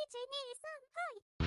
1、2、3、はい。